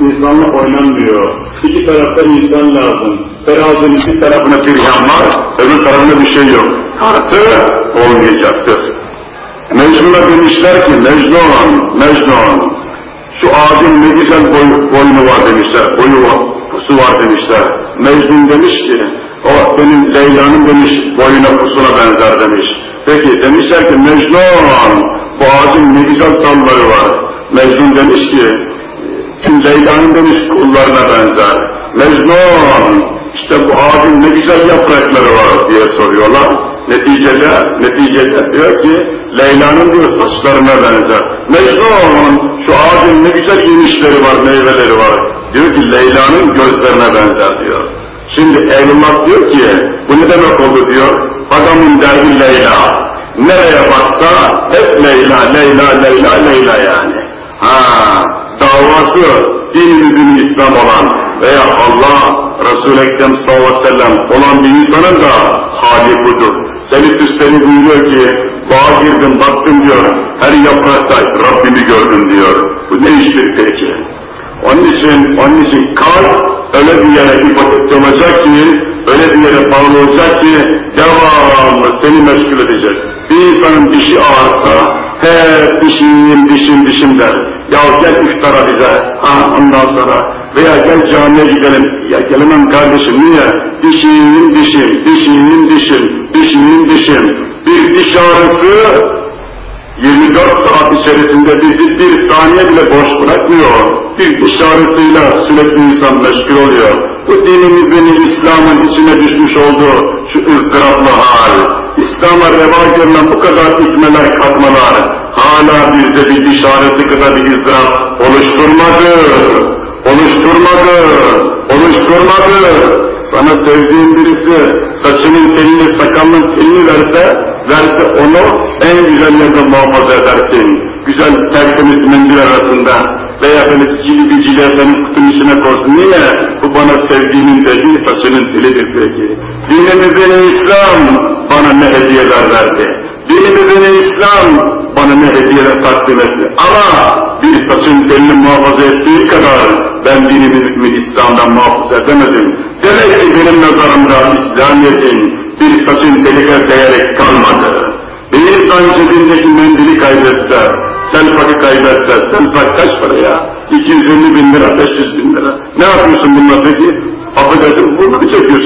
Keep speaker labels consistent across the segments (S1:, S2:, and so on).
S1: insanla oynanmıyor. İki tarafta insan lazım. Terazinin bir tarafına dirhem var, öbür tarafında bir şey yok. Tartı olmayacaktır. Mecnun'a demişler ki, Mecnun, Mecnun, şu ağacın ne güzel boy, boynu var demişler, boyu var, pusu var demişler. Mecnun demiş ki, o benim Leyla'nın demiş, boyuna pusuna benzer demiş. Peki demişler ki Mecnun, bu ağacın ne güzel dalları var. Mecnun demiş ki, Leyla'nın demiş kullarına benzer. Mecnun, işte bu ağacın ne güzel yaprakları var diye soruyorlar. Neticede, neticede diyor ki, Leyla'nın diyor saçlarına benzer. Mecnun, şu ağacın ne güzel yemişleri var, meyveleri var. Diyor ki Leyla'nın gözlerine benzer diyor. Şimdi Eylullah diyor ki, bu ne demek oldu diyor, adamın derdi Leyla. Nereye baksa hep Leyla, Leyla, Leyla, Leyla yani. Ha, davası din mübini İslam olan veya Allah Resul-i Ekrem sallallahu aleyhi ve sellem olan bir insanın da hali budur. Selif Üsteni buyuruyor ki, bağa girdim baktım diyor, her yaprakta Rabbimi gördüm diyor. Bu ne iştir peki? Onun için, onun için kalp öyle bir yere ipotek olacak ki, öyle bir yere bağlı olacak ki, devamlı seni meşgul edecek. Bir insanın dişi ağırsa, hep dişim, dişim, dişim der. Ya gel iftara bize, ha ondan sonra, veya gel camiye gidelim. Ya gelemem kardeşim, niye? Dişim, dişim, dişim, dişim, dişim, dişim. Bir diş ağrısı 24 saat içerisinde bizi bir saniye bile boş bırakmıyor. Bir diş ağrısıyla sürekli insan meşgul oluyor. Bu dinimizin İslam'ın içine düşmüş olduğu şu ızdıraplı hal, İslam'a reva görülen bu kadar hükmeler, katmalar, hala bizde bir ağrısı kadar bir ızdırap oluşturmadı, oluşturmadı, oluşturmadı. Sana sevdiğin birisi saçının telini, sakalının telini verse, verse onu en güzel yerde muhafaza edersin. Güzel tertemiz mendil arasında veya böyle bir cili senin kutunun içine koysun. Niye? Bu bana sevdiğinin dediği saçının telidir peki. Dinimizin İslam bana ne hediyeler verdi. Dinimizin İslam bana ne hediyeler takdim etti. Ama bir saçın telini muhafaza ettiği kadar ben dinimi İslam'dan muhafaza edemedim. Demek ki benim nazarımda İslamiyet'in bir saçın teline değerek kalmadı. Bir insan cebindeki mendili kaybetse, selfakı kaybetse, selfak kaç para ya? 250 bin lira, 500 bin lira. Ne yapıyorsun bununla peki? Affedersin bunu çekiyorsun değil mi?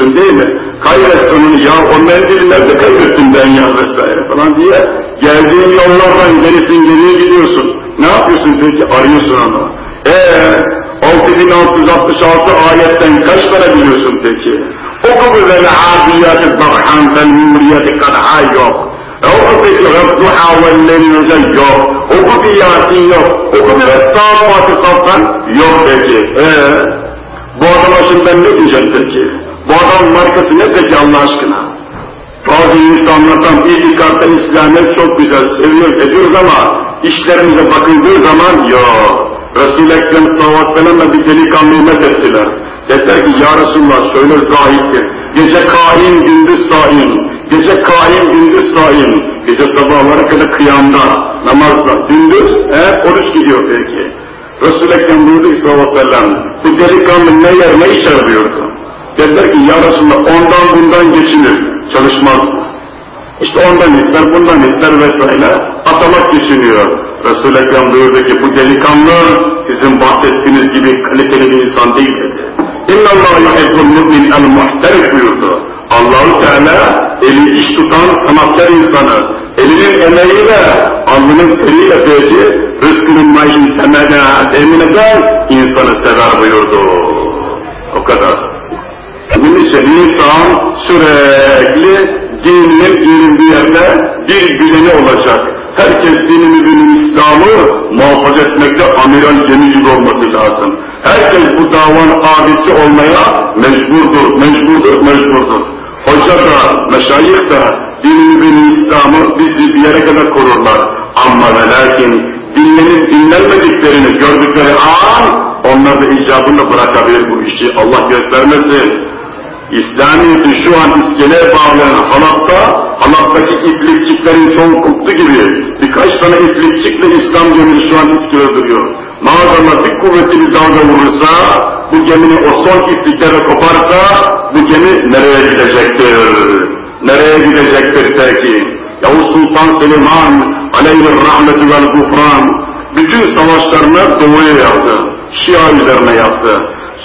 S1: Kaybet onu ya o mendili nerede kaybettin ben ya vesaire falan diye. Geldiğin yollardan gerisin geriye gidiyorsun. Ne yapıyorsun peki? Arıyorsun onu. Eee 6666 ayetten kaç tane biliyorsun peki? Oku vel adiyatı bakhan fel mümriyatı kadha yok. Oku peki Rabduha vellerinize yok. Oku bir Yasin yok. Oku bir Estağfatı saftan yok peki. Eee bu adama şimdi ne diyeceğim peki? Bu adam markası ne peki Allah aşkına? Bazı insanlardan itikatta İslamiyet çok güzel, seviyoruz, ediyoruz ama işlerimize bakıldığı zaman yok. Resul-i Ekrem sallallahu aleyhi ve sellem'le bir delikanlı met ettiler. Dediler ki ya Resulullah şöyle zahittir. Gece kain, gündüz saim. Gece kain, gündüz saim. Gece sabahlara kadar kıyamda, namazda. Gündüz, he, oruç gidiyor peki. Resul-i Ekrem buyurdu ki sallallahu aleyhi ve sellem, bu delikanlı ne yer, ne iş arıyordu? Dediler ki ya Resulullah ondan bundan geçinir, çalışmaz. İşte ondan ister, bundan ister vesaire atamak düşünüyor. Resul-i Ekrem buyurdu ki bu delikanlı sizin bahsettiğiniz gibi kaliteli bir insan değil dedi. Allah yuhibbul mu'min el muhterif buyurdu. Allahu Teala eli iş tutan sanatkar insanı, elinin emeğiyle, alnının teriyle peki, rızkının maişin temene temin eden insanı sever buyurdu. O kadar. Bunun için insan sürekli dininin girildiği yerde bir bileni olacak. Herkes dinimizin İslam'ı muhafaza etmekte amiral gemi olması lazım. Herkes bu davanın abisi olmaya mecburdur, mecburdur, mecburdur. Hoca da, meşayih da dinimizin İslam'ı bizi bir yere kadar korurlar. Ama ve lakin dinlenip dinlenmediklerini gördükleri an onlar da icabını bırakabilir bu işi. Allah göstermesin. İslamiyet'i şu an iskeleye bağlayan halatta, halattaki iplikçiklerin çoğu koptu gibi birkaç tane iplikçikle İslam gemisi şu an iskelede duruyor. Maazallah bir kuvvetli bir dalga vurursa, bu geminin o son iplikleri koparsa, bu gemi nereye gidecektir? Nereye gidecektir peki? Yavuz Sultan Süleyman aleyhi rahmeti vel gufran bütün savaşlarını doğuya yaptı. Şia üzerine yaptı.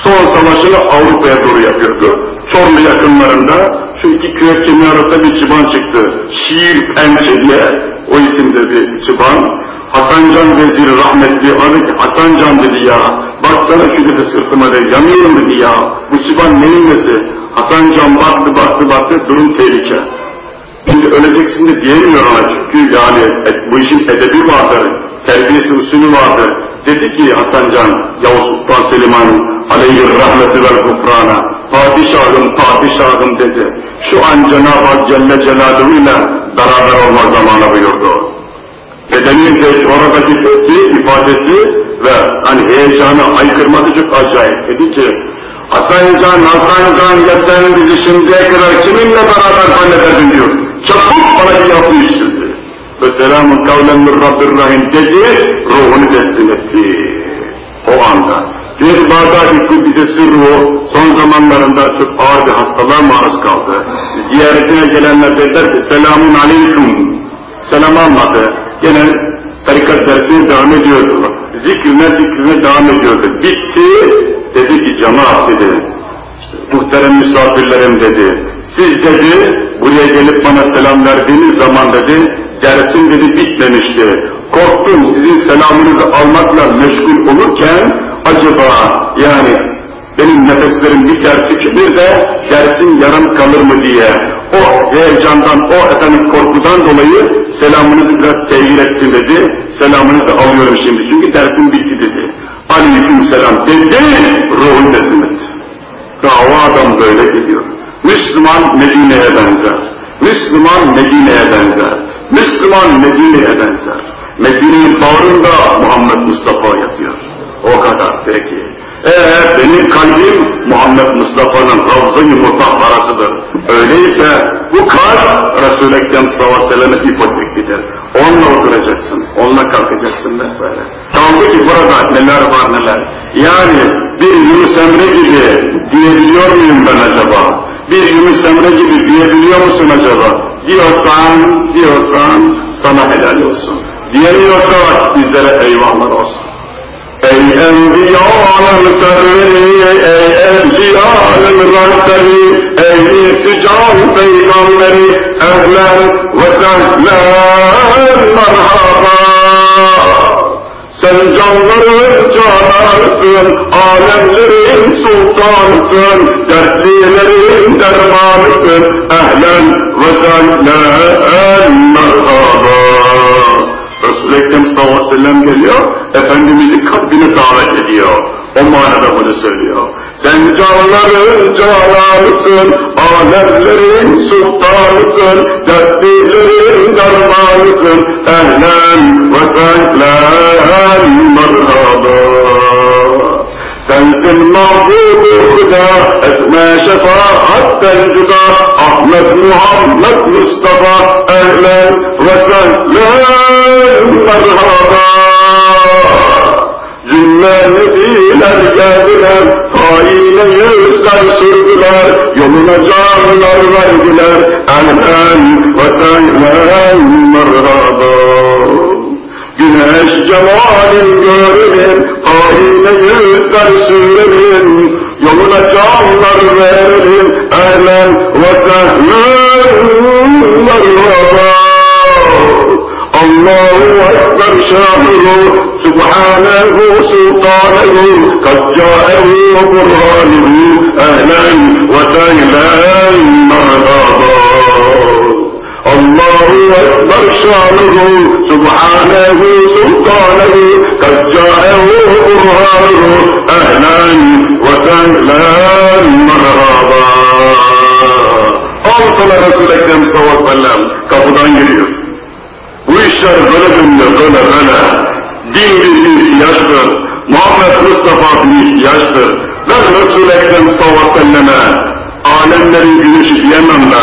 S1: Son savaşını Avrupa'ya doğru yapıyordu. Çorlu yakınlarında şu iki kürek kemiği arasında bir çıban çıktı. Şiir Pençe diye o isimde bir çıban. Hasancan Veziri rahmetli adı ki Hasancan dedi ya. Baksana şu dedi sırtıma dedi yanıyorum dedi ya. Bu çıban neyin nesi? Hasancan baktı baktı baktı durum tehlike. Şimdi öleceksin de diyemiyor ona çünkü yani bu işin edebi vardır, terbiyesi usulü vardır. Dedi ki Hasancan, Yavuz Sultan Selim'an aleyhi rahmeti vel kufrana, padişahım padişahım dedi. Şu an Cenab-ı Hak Celle Celaluhu ile beraber olma zamanı buyurdu. Bedenin de oradaki tepki, ifadesi ve hani heyecanı aykırması çok acayip. Dedi ki Hasancan, Hasancan ya sen bizi şimdiye kadar kiminle beraber hallederdin diyor. Çabuk bana bir yapı iştirdi. Ve selamun kavlen min Rabbir Rahim dedi, ruhunu teslim etti. O anda. Bir Bağdadi Kuddise Sırru son zamanlarında çok ağır bir hastalığa maruz kaldı. Ziyaretine gelenler dediler ki selamun aleyküm. Selam almadı. Gene tarikat dersine devam ediyordu. Zikrine zikrine devam ediyordu. Bitti. Dedi ki cemaat dedi. Muhterem misafirlerim dedi. Siz dedi buraya gelip bana selam verdiğiniz zaman dedi dersim dedi bitmemişti. Korktum sizin selamınızı almakla meşgul olurken acaba yani benim nefeslerim biter tükenir de dersim yarım kalır mı diye o heyecandan, o efendim korkudan dolayı selamınızı biraz tehir ettim dedi. Selamınızı alıyorum şimdi çünkü dersim bitti dedi. Aleyküm selam dedi, ruhun teslim etti. Dava adam böyle gidiyor. Müslüman Medine'ye benzer. Müslüman Medine'ye benzer. Müslüman Medine'ye benzer. Medine'nin bağrında Muhammed Mustafa yatıyor. O kadar peki. Eğer benim kalbim Muhammed Mustafa'nın Ravza-i Mutahharasıdır. Öyleyse bu kalp Resul-i Ekrem sallallahu ipoteklidir. Onunla oturacaksın, onunla kalkacaksın vesaire. Kaldı ki burada neler var neler. Yani bir Yunus Emre gibi diyebiliyor muyum ben acaba? Bir Yunus Emre gibi diyebiliyor musun acaba? Diyorsan, diyorsan sana helal olsun. Diyemiyorsa bizlere eyvallah olsun. Ey enbiyanın serveri, ey evliyanın rehberi, ey sıcan peygamberi, ehlen ve sehlen merhaba. Sen canların canarsın, alemlerin sultanısın, dertlilerin dermanısın, ehlen ve sehlen merhaba. Resul-i Ekrem sallallahu aleyhi ve sellem geliyor, Efendimiz'i kalbine davet ediyor. O manada bunu söylüyor. Sen canların cananısın, alemlerin sultanısın, dertlilerin dermanısın, ehlen ve sehlen merhaba. Sensin mahbubu huda, etme şefaatten cüda, Ahmet Muhammed Mustafa, ehlen ve sehlen merhaba. Cümle nebiler geldiler, haine yüzler sürdüler, yoluna canlar verdiler, ehlen ve sehlen merhaba. Güneş cemalin görünür, haine yüzler sürelim, yoluna canlar verelim, ehlen ve sehlen merhaba. Allahu Ekber şahiru, Subhanehu sultanehu, kad caehu burhanehu, ehlen ve sehlen merhaba. الله أكبر شانه سبحانه سلطانه قد جاءه قرآنه أهلا وسهلا مرحبا. أوصل رسول أكرم صلى الله عليه وسلم كفضان يريد. ويشتر بلد من دون غنى دين دين يشتر محمد مصطفى بن يشتر لن رسول أكرم صلى الله عليه وسلم عالم نبي بن يمن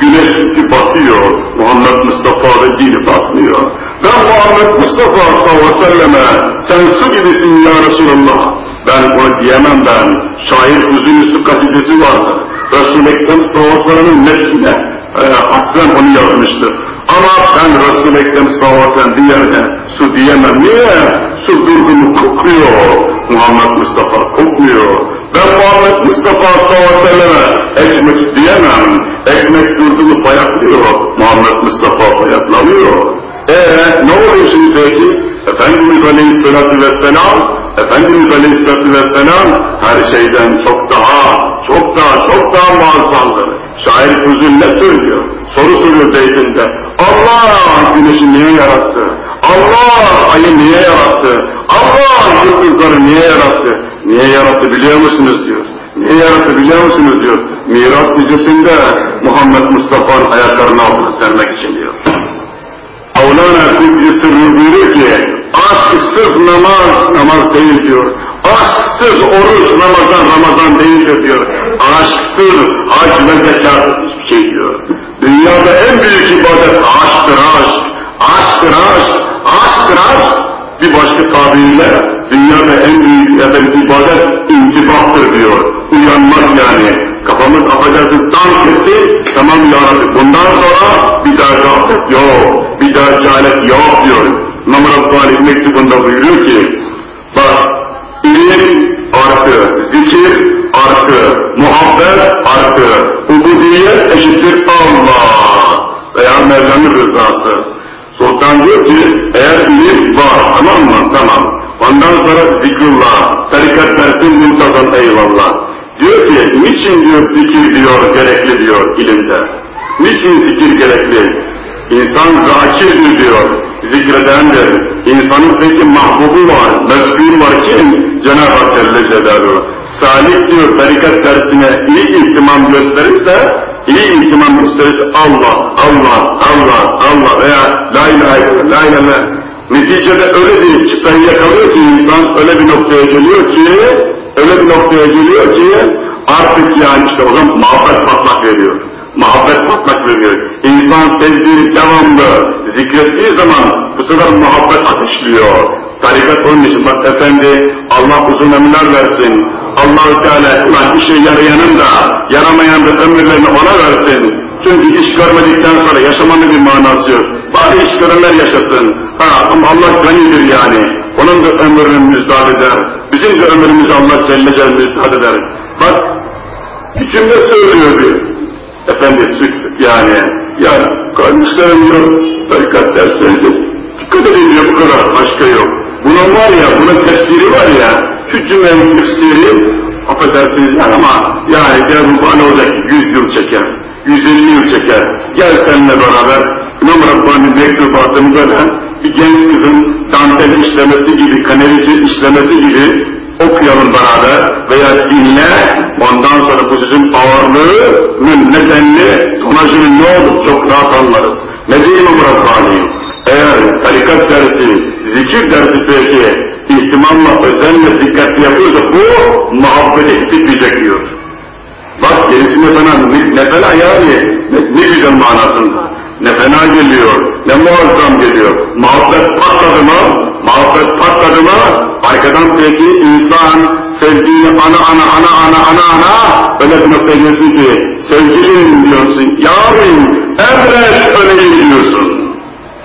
S1: Güneş ki batıyor, Muhammed Mustafa ve dini batmıyor. Ben Muhammed Mustafa sallallahu aleyhi ve selleme sen su gibisin ya Resulallah. Ben bunu diyemem ben. Şair Uzun Su kasidesi vardı. Resul-i Ekrem sallallahu aleyhi ve sellem'in e, aslen onu yazmıştır. Ama ben Resul-i Ekrem sallallahu aleyhi ve sellem diğerine su diyemem. Niye? Su durgumu kokuyor. Muhammed Mustafa kokmuyor. Ben Muhammed Mustafa sallallahu aleyhi ve selleme ekmek diyemem. Ekmek durduğunu bayatlıyor. Muhammed Mustafa bayatlamıyor. Eee ne oluyor şimdi peki? Efendimiz Aleyhisselatü Vesselam, Efendimiz Aleyhisselatü Vesselam her şeyden çok daha, çok daha, çok daha muazzamdır. Şair Füzül ne söylüyor? Soru soruyor beytinde. Allah güneşi niye yarattı? Allah ayı niye yarattı? Allah yıldızları niye yarattı? Niye yarattı biliyor musunuz diyor. Niye yarattı biliyor musunuz diyor. Miras gecesinde Muhammed Mustafa'nın ayaklarının altına sermek için diyor. Mevlana Kudüs Sırrı buyuruyor ki, aşksız namaz, namaz değil diyor. Aşksız oruç, Ramazan, Ramazan değildir diyor. Aşksız hac ve zekat hiçbir şey diyor. Dünyada en büyük ibadet aşktır aşk. Aşktır aşk. Aşktır aşk. Bir başka tabiriyle dünyada en büyük efendim, ibadet intibahtır diyor. Uyanmak yani. Kafamız affedersin dank etti, tamam ya Rabbi bundan sonra bir daha gaflet yok, bir daha cehalet yok diyor. İmam Rabbani mektubunda buyuruyor ki, bak ilim artı, zikir artı, muhabbet artı, ubudiyet eşittir Allah veya Mevla'nın rızası. Sultan diyor ki, eğer ilim var, tamam mı? Tamam. Ondan sonra zikrullah, tarikat dersin muntazam eyvallah. Diyor ki, niçin diyor zikir diyor, gerekli diyor ilimde. Niçin zikir gerekli? İnsan zakirdir diyor, zikredendir. İnsanın peki mahbubu var, mezkur var kim? Cenab-ı Hak Celle Celaluhu. Salih diyor, tarikat dersine iyi ihtimam gösterirse, iyi ihtimam gösterirse Allah, Allah, Allah, Allah veya La ilahe illallah, La ilahe Neticede öyle bir çıtayı yakalıyor ki insan öyle bir noktaya geliyor ki öyle bir noktaya geliyor ki artık yani işte o zaman muhabbet patlak veriyor. Muhabbet patlak veriyor. İnsan sevdiğini devamlı zikrettiği zaman bu sefer muhabbet ateşliyor. Tarikat onun için bak efendi Allah uzun ömürler versin. Allah Teala ulan işe yarayanın da yaramayan da ömürlerini ona versin. Çünkü iş görmedikten sonra yaşamanın bir manası yok. Bari iş görenler yaşasın. Ha, ama Allah ganidir yani. Onun da ömrünü müzdat eder. Bizim de ömrümüzü Allah Celle Celle müzdat eder. Bak, cümle söylüyor bir. Efendi sık yani. Yani kardeşlerim diyor, tarikat derslerinde dikkat edin diyor bu kadar, başka yok. Bunun var ya, bunun tefsiri var ya, şu cümlenin tefsiri, affedersiniz ama yani gel bu bana olacak 100 yıl çeker, 150 yıl çeker. Gel seninle beraber İmam Rabbani mektubatını böyle bir genç kızın dantel işlemesi gibi, kanalize işlemesi gibi okuyalım beraber veya dinle, ondan sonra bu sözün ağırlığının nedenli, tonajının ne olur çok rahat anlarız. Ne diyeyim İmam Rabbani? Eğer tarikat dersi, zikir dersi peki ihtimamla, özenle, dikkatli yapıyorsa bu muhabbeti bitmeyecek diyor. Bak gerisine fena, ne, ne fena yani, ne, ne güzel manasında. Ne fena geliyor, ne muazzam geliyor. Muhabbet patladı mı, muhabbet patladı mı, arkadan peki insan sevdiğini ana ana ana ana ana ana öyle bir noktaya diyorsun ki sevgilim diyorsun, yarim emret öleyim diyorsun.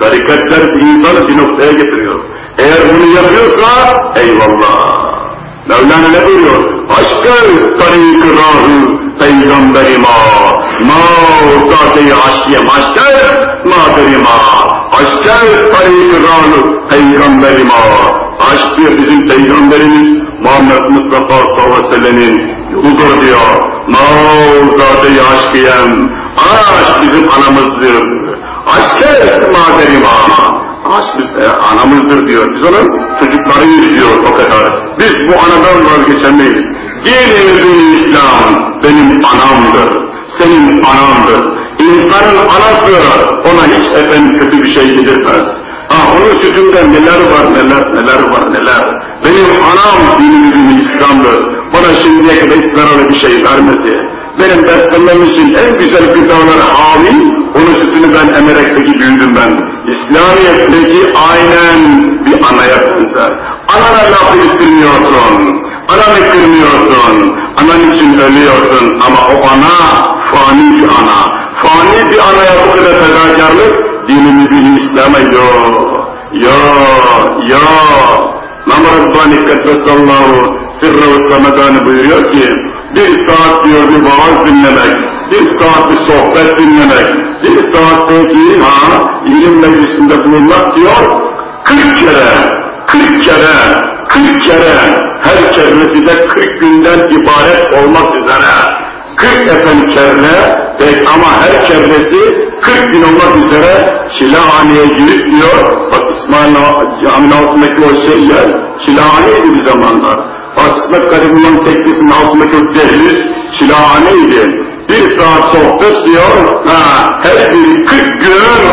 S1: Tarikatler bir insanı bir noktaya getiriyor. Eğer bunu yapıyorsa eyvallah. Mevlana ne buyuruyor? Aşkı tarik rahı peygamberima ma zat-ı aşkiye maşker maderima aşkı tarik rahı peygamberima aşk diyor bizim peygamberimiz Muhammed Mustafa sallallahu aleyhi ve sellemin yoludur diyor. Ma zat-ı aşkiyem aşk bizim anamızdır. Aşkı maderima Aşk biz e, anamızdır diyor. Biz onun çocuklarıyız diyor o kadar. Biz bu anadan vazgeçemeyiz. Dinimizin İslam benim anamdır. Senin anamdır. İnsanın anası ona hiç efendim kötü bir şey yedirmez. Ha onun sütünde neler var neler neler var neler. Benim anam dinimizin İslam'dır. Bana şimdiye kadar hiç zararlı bir şey vermedi. Benim beslenmem için en güzel gıdaları havi Onun sütünü ben emerek peki büyüdüm ben. İslamiyet peki aynen bir anaya benzer. Anana laf ettirmiyorsun. Ananı kırmıyorsun. Anan için ölüyorsun ama o ana fani bir ana. Fani bir anaya bu kadar fedakarlık dinimizi İslam'a yok. Yok, yok. İmam Rabbani Kaddesallahu Sırrı Ramazan'ı buyuruyor ki bir saat diyor bir vaaz dinlemek, bir saat bir sohbet dinlemek, bir saat peki ha ilim meclisinde bulunmak diyor 40 kere, 40 kere, 40 kere her kerresi de 40 günden ibaret olmak üzere 40 efendim kerre pek ama her kerresi 40 gün olmak üzere Şilahane'ye girip diyor, bak İsmail caminin altındaki o şey yer, Şilahane'ydi bir zamanlar. Asmak Karibullah'ın teknesinin altındaki o dehliz. Bir saat sohbet diyor, ha, her biri 40 gün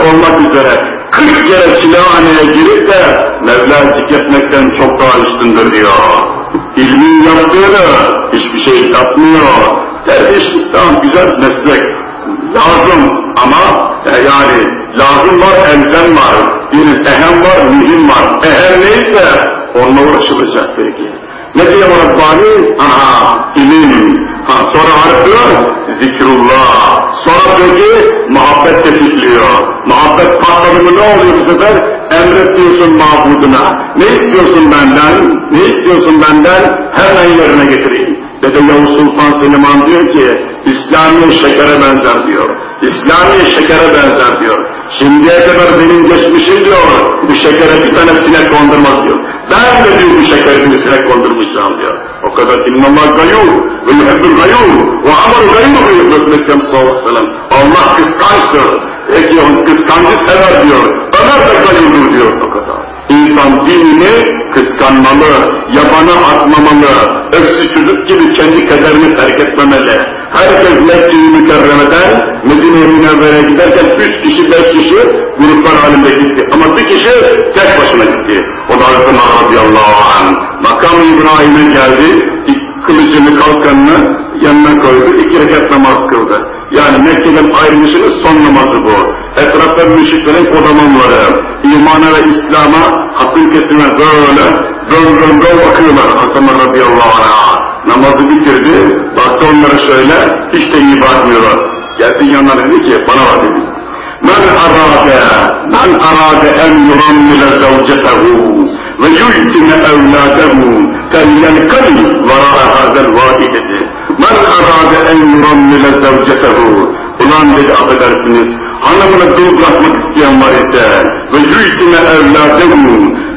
S1: olmak üzere 40 kere Şilahane'ye girip de Mevla zikretmekten çok daha üstündür diyor. İlmin yaptığını hiçbir şey yapmıyor. Dervişlik tamam güzel meslek, lazım ama e, yani lazım var, elzem var, bir ehem var, mühim var. Ehem neyse onunla uğraşılacak peki. Ne diyor Rabbani? Aha, ilim. Ha, sonra artıyor zikrullah. Sonra peki muhabbet tetikliyor. Muhabbet patladı mı ne oluyor bu sefer? Emrediyorsun mabuduna. Ne istiyorsun benden? Ne istiyorsun benden? Hemen yerine getireyim. Dede Yavuz Sultan Selimhan diyor ki, İslami şekere benzer diyor. İslami şekere benzer diyor. Şimdiye kadar benim geçmişim diyor, bu şekere bir tane sinek kondurmaz diyor. Ben de diyor bu şekere bir sinek kondurmayacağım diyor. O kadar innallah gayur ve yuhebbül gayur ve amel gayur ve yuhebbül sallallahu aleyhi ve sellem. Allah kıskançtır. Peki on kıskancı sever diyor. Ömer de gayurdur diyor o kadar. İnsan dinini kıskanmalı, yabana atmamalı, öksüzlük gibi kendi kaderini terk etmemeli. Herkes Mekke-i Mükerreme'den Medine-i Münevvere'ye giderken üç kişi, beş kişi gruplar halinde gitti. Ama bir kişi tek başına gitti. Ömer radıyallahu anh. Makam-ı İbrahim'e geldi, kılıcını kalkanını yanına koydu, iki rekat namaz kıldı. Yani Mekke'den ayrılışının son namazı bu. Etrafta müşriklerin kodamanları, imana ve İslam'a hasıl kesime böyle dön dön dön bakıyorlar Hasan radıyallahu anh. Namazı bitirdi, baktı onlara şöyle, hiç de iyi bakmıyorlar. Geldi yanına dedi ki, bana bak dedi. Men arade, men arade en yurammile zavcetehu ve yu'tine evladehu فلينكل وراء هذا الوادي dedi. Men arade en yurammile zavcetehu. Ulan dedi affedersiniz, hanımını dul bırakmak isteyen var ise ve yüzüne evladehu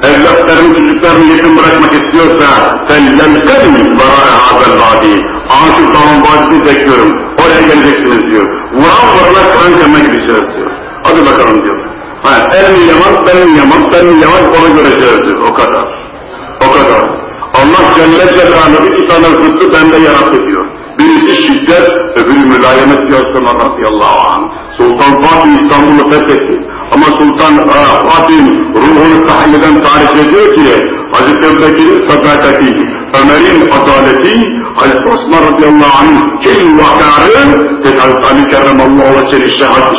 S1: evlatların çocuklarını yetim bırakmak istiyorsa فَلْيَلْكَلِمْ وَرَاءَ هَذَا الْوَادِي Ağaçın dağın vadisini bekliyorum. Oraya geleceksiniz diyor. Vuran vurana kankama gideceğiz diyor. Hadi bakalım diyor. Ha, el mi yaman, ben mi yaman, sen mi yaman onu göreceğiz diyor. O kadar. O kadar. Allah Celle Celaluhu iki tane zıttı bende yarattı diyor. Birisi şiddet, öbürü mülayemet diyor Osman radıyallahu anh. Sultan Fatih İstanbul'u fethetti. Ama Sultan e, Fatih'in ruhunu tahayyeden tarif ediyor ki, Hazreti Ebubekir'in sadakati, Ömer'in adaleti, Hazreti Osman radıyallahu anh kelin vakarı, Hazreti Ali kerremallahu ve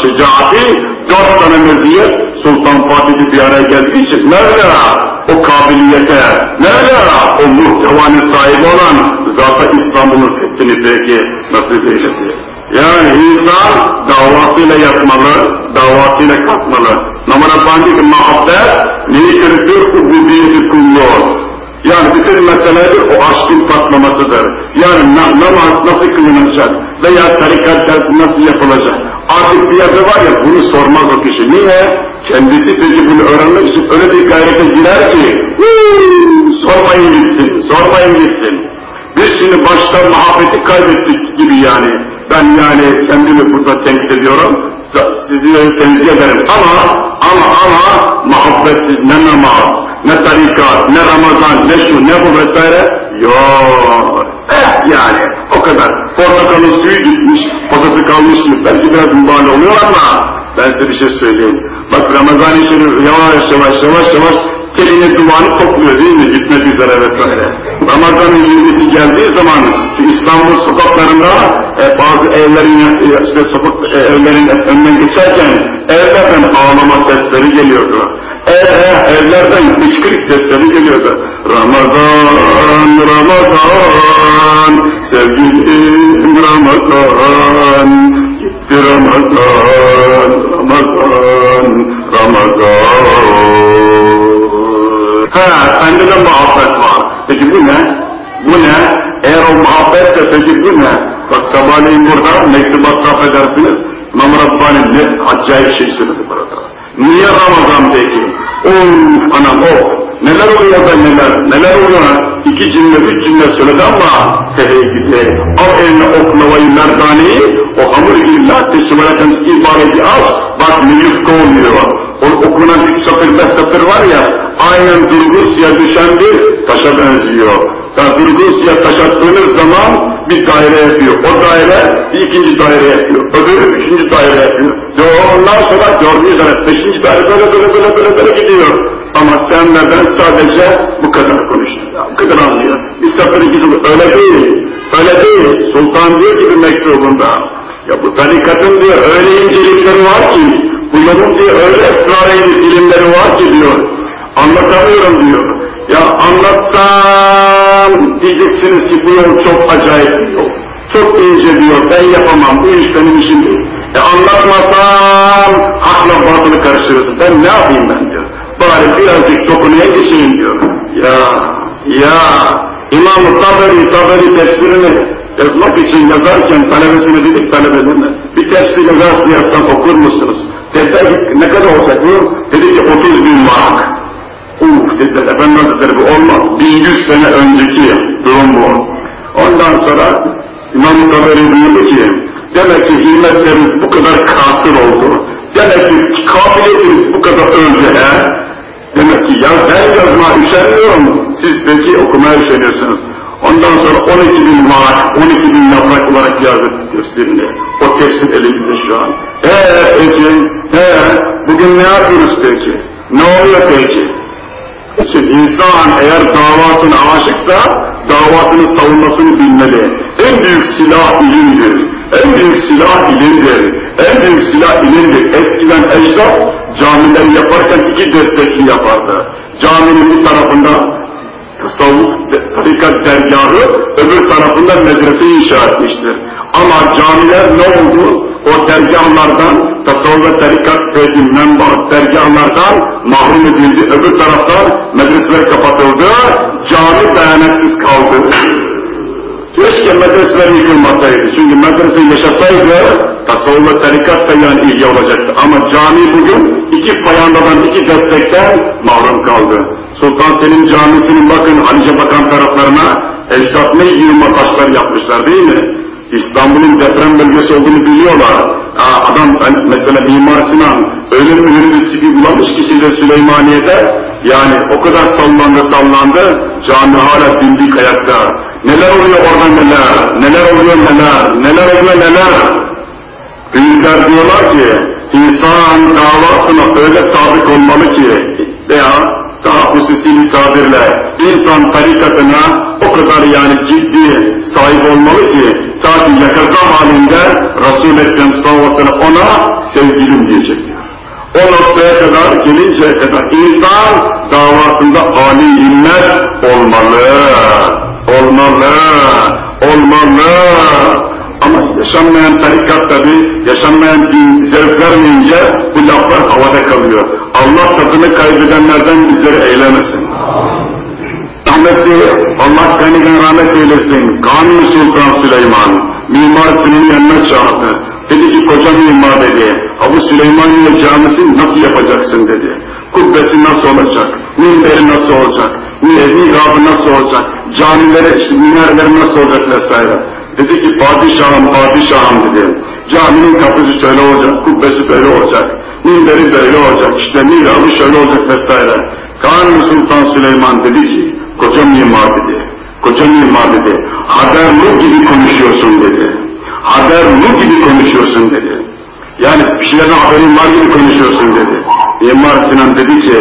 S1: şecaati, dört tane meziyet Sultan Fatih'i bir araya geldiği için Mevla o kabiliyete, Mevla o muhtevanın sahibi olan zata İstanbul'un fethini peki nasip eyledi. Yani insan davasıyla yatmalı, davasıyla kalkmalı. Nama Rabbani ki muhabbet neyi gerektir? Ubudiyeti kulluğu. Yani bütün meseledir o aşkın patlamasıdır. Yani na namaz nasıl kılınacak veya tarikat dersi nasıl yapılacak? Artık bir yerde var ya bunu sormaz o kişi. Niye? Kendisi peki bunu öğrenmek için öyle bir gayrete girer ki sormayın gitsin, sormayın gitsin. Biz şimdi başta muhabbeti kaybettik gibi yani. Ben yani kendimi burada tenkit ediyorum. Sizi tenzih ederim ama ama ama muhabbetsiz ne namaz, ne tarikat, ne Ramazan, ne şu, ne bu vesaire yok. Eh yani o kadar. Portakalın suyu gitmiş, potası kalmış mı? Belki biraz mübale oluyor ama ben size bir şey söyleyeyim. Bak Ramazan-ı yavaş yavaş yavaş yavaş kelini duvarı topluyor değil mi? Gitmek üzere vesaire. Ramazan'ın 20'si geldiği zaman İstanbul sokak sokaklarında e, bazı evlerin e, işte sokak e, evlerin önünden geçerken evlerden ağlama sesleri geliyordu. Ev, evlerden hıçkırık sesleri geliyordu. Ramazan, Ramazan, sevgilim Ramazan, gitti Ramazan, Ramazan, Ramazan. Ha, sende de muhabbet var. Peki bu ne? Bu ne? Eğer o muhabbetse peki bu ne? Bak sabahleyin burada mektubat laf edersiniz. İmam Rabbani ne acayip şey söyledi burada. Niye Ramazan peki? Of anam of. Neler oluyor da neler, neler oluyor? İki cümle, üç cümle söyledi ama gidi. Al eline oklavayı, merdaneyi, o hamur gibi latte sümeleten ibareti al, bak ne yufka. O okunan üç satır, beş satır var ya, aynen durgun suya düşen bir taşa benziyor. Yani durgun suya taş attığınız zaman bir daire yapıyor. O daire bir ikinci daire yapıyor. Öbürü üçüncü daire yapıyor. Ve ondan sonra gördüğünüz üzere beşinci daire böyle böyle böyle böyle böyle gidiyor. Ama sen ve sadece bu kadar konuştuk. Bu kadar anlıyor. Bir satır iki satır. Öyle değil. Öyle değil. Sultan diyor ki bir mektubunda. Ya bu tarikatın diyor öyle incelikleri var ki, bu yolun diyor öyle esrarengiz ilimleri var ki diyor. Anlatamıyorum diyor. Ya anlatsam diyeceksiniz ki bu yol çok acayip bir yol. Çok ince diyor, ben yapamam, bu iş benim işim değil. E anlatmasam hakla batılı karıştırırsın. Ben ne yapayım ben diyor. Bari birazcık dokunuya geçeyim diyor. Ya, ya, İmam-ı Taberi, Taberi tefsirini yazmak için yazarken talebesine dedik talebelerine, bir tefsir yazarsı yazsan okur musunuz? Dediler ne kadar olacak bu? Dedi ki 30 bin mark. Uf dediler, efendim hazretleri bu olmaz. 1100 sene önceki durum bu. Ondan sonra İmam-ı Taberi buyurdu ki, demek ki himmetleriniz bu kadar kasır oldu. Demek ki kabiliyetiniz bu kadar öldü he. Demek ki ya ben yazma üşenmiyorum. Siz peki okumaya üşeniyorsunuz. Ondan sonra 12 bin maaş, 12 bin yaprak olarak yazdık tefsirini. O tefsir elimizde şu an. Eee peki, eee bugün ne yapıyoruz peki? Ne oluyor peki? Şimdi insan eğer davasına aşıksa davasını savunmasını bilmeli. En büyük silah ilimdir. En büyük silah ilimdir. En büyük silah ilimdir. Eskiden ecdat camileri yaparken iki destekli yapardı. Caminin bir tarafında tasavvuf, tarikat dergahı, öbür tarafında medrese inşa etmiştir. Ama camiler ne oldu? O dergahlardan, tasavvuf ve tarikat menbaat dergahlardan mahrum edildi. Öbür taraftan medreseler kapatıldı, cami dayanaksız kaldı. Keşke medreseler yıkılmasaydı. Çünkü medrese yaşasaydı tasavvuf ve tarikat da yani ilgi olacaktı. Ama cami bugün iki payandadan, iki destekten mahrum kaldı. Sultan Selim Camisi'nin bakın Halice Bakan taraflarına ne yığma taşlar yapmışlar değil mi? İstanbul'un deprem bölgesi olduğunu biliyorlar. Aa, adam mesela Mimar Sinan öyle bir mühendisliği bulamış ki şimdi Süleymaniye'de yani o kadar sallandı sallandı cami hala dimdik ayakta. Neler oluyor orada neler, neler oluyor neler, neler oluyor neler. Büyükler diyorlar ki insan davasına öyle sadık olmalı ki veya daha hususi bir tabirle insan tarikatına o kadar yani ciddi sahip olmalı ki ta ki yakazam halinde Resul-i Ekrem ona sevgilim diyecek. O noktaya kadar gelinceye kadar insan davasında âli himmet olmalı, olmalı, olmalı. Ama yaşanmayan tarikat tabi, yaşanmayan din zevk vermeyince bu laflar havada kalıyor. Allah tadını kaybedenlerden bizleri eylemesin. Rahmetli, Allah kanine rahmet eylesin. Kanuni Sultan Süleyman, Mimar Sinan'ın yanına çağırdı. Dedi ki koca mimar dedi, Abu Süleymaniye Camisi nasıl yapacaksın dedi. Kubbesi nasıl olacak, minberi nasıl olacak, mihrabı nasıl olacak, camileri, işte nasıl olacak vesaire. Dedi ki padişahım, padişahım dedi. Caminin kapısı şöyle olacak, kubbesi böyle olacak, minberi böyle olacak, işte mihrabı şöyle olacak vesaire. Kanuni Sultan Süleyman dedi ki, koca mimar dedi, koca mimar dedi, haber nur gibi konuşuyorsun dedi. Haber nur gibi konuşuyorsun dedi. Yani bir şeylerden haberin var gibi konuşuyorsun dedi. Mimar Sinan dedi ki,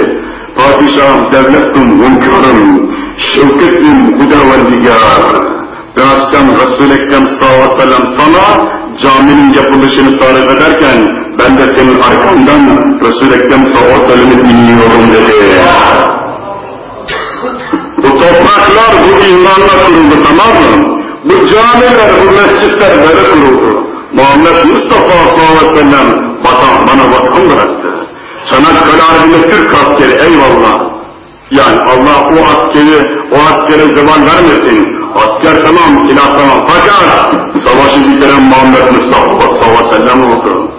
S1: padişahım devletim hünkârım, şevketim huda ve digar. Dün akşam Resul-i Ekrem sallallahu aleyhi ve sellem sana caminin yapılışını tarif ederken ben de senin arkandan Resul-i Ekrem sallallahu aleyhi ve sellem'i dinliyorum dedi. bu topraklar bu imanla kuruldu tamam mı? Bu camiler, bu mescitler böyle kuruldu. Muhammed Mustafa sallallahu aleyhi ve sellem vatan, bana vatan bıraktı. Çanakkale Harbi'nde Türk askeri eyvallah. Yani Allah o askeri, o askere zeval vermesin. Asker tamam, silah tamam. Fakat savaşı bitiren Muhammed Mustafa sallallahu aleyhi ve sellem oldu.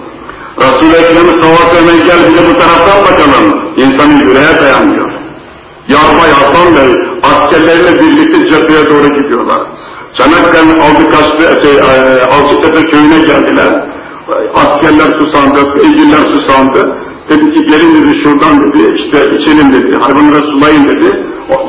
S1: Resul-i Ekrem sallallahu aleyhi gel bir de bu taraftan bakalım. İnsanın yüreğe dayanmıyor. Yarbay Hasan Bey askerlerle birlikte cepheye doğru gidiyorlar. Çanakkale'nin Aldıkaşlı, şey, e, Alçıtepe köyüne geldiler. Askerler susandı, beygirler susandı. Dedi ki gelin dedi şuradan dedi, işte içelim dedi, hayvanlara sulayın dedi.